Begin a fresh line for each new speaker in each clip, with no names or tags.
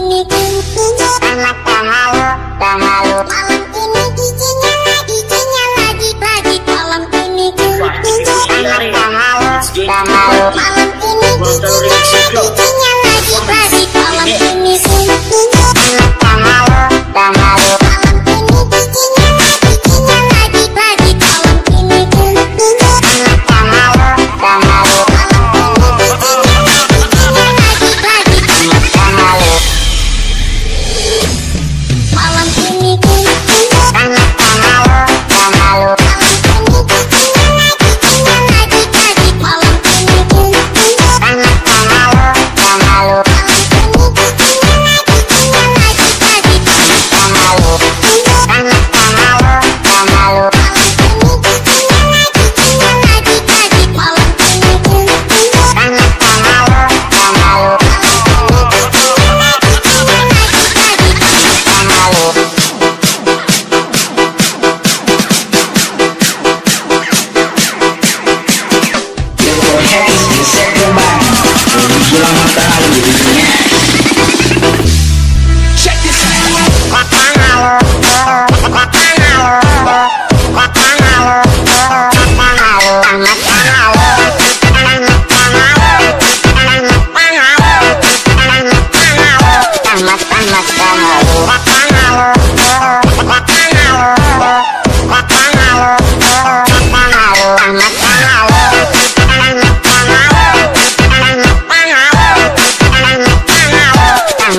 ini. Giginya
anak tahalu tahalu
malam ini giginya lagi giginya lagi lagi. Malam ini giginya
anak tahalu tahalu
malam ini giginya lagi.
long time.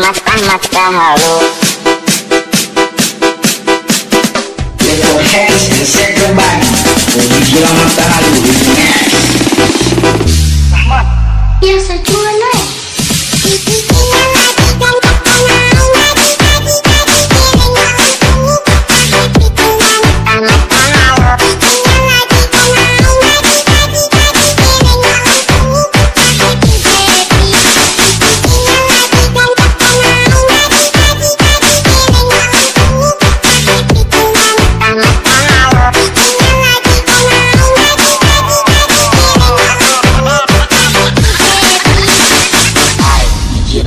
anak-anaknya
halo
your hands and say goodbye. body Bagi gila matahari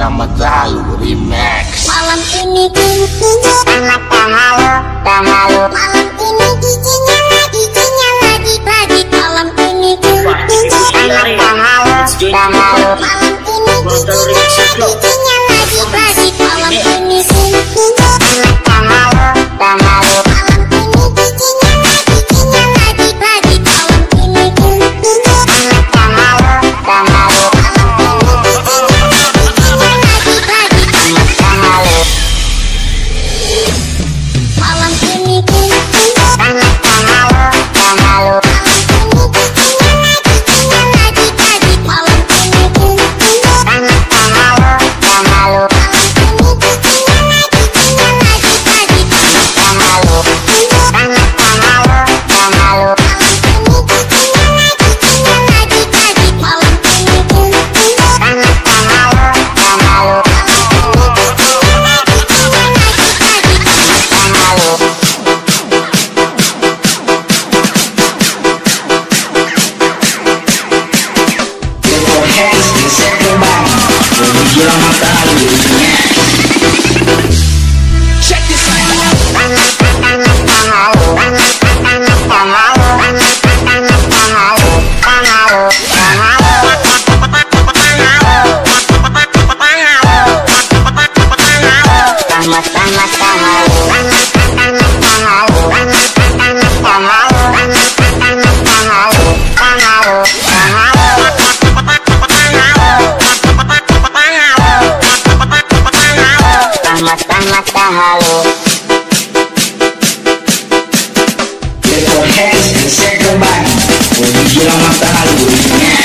selamat
Must, I must,
get on my side.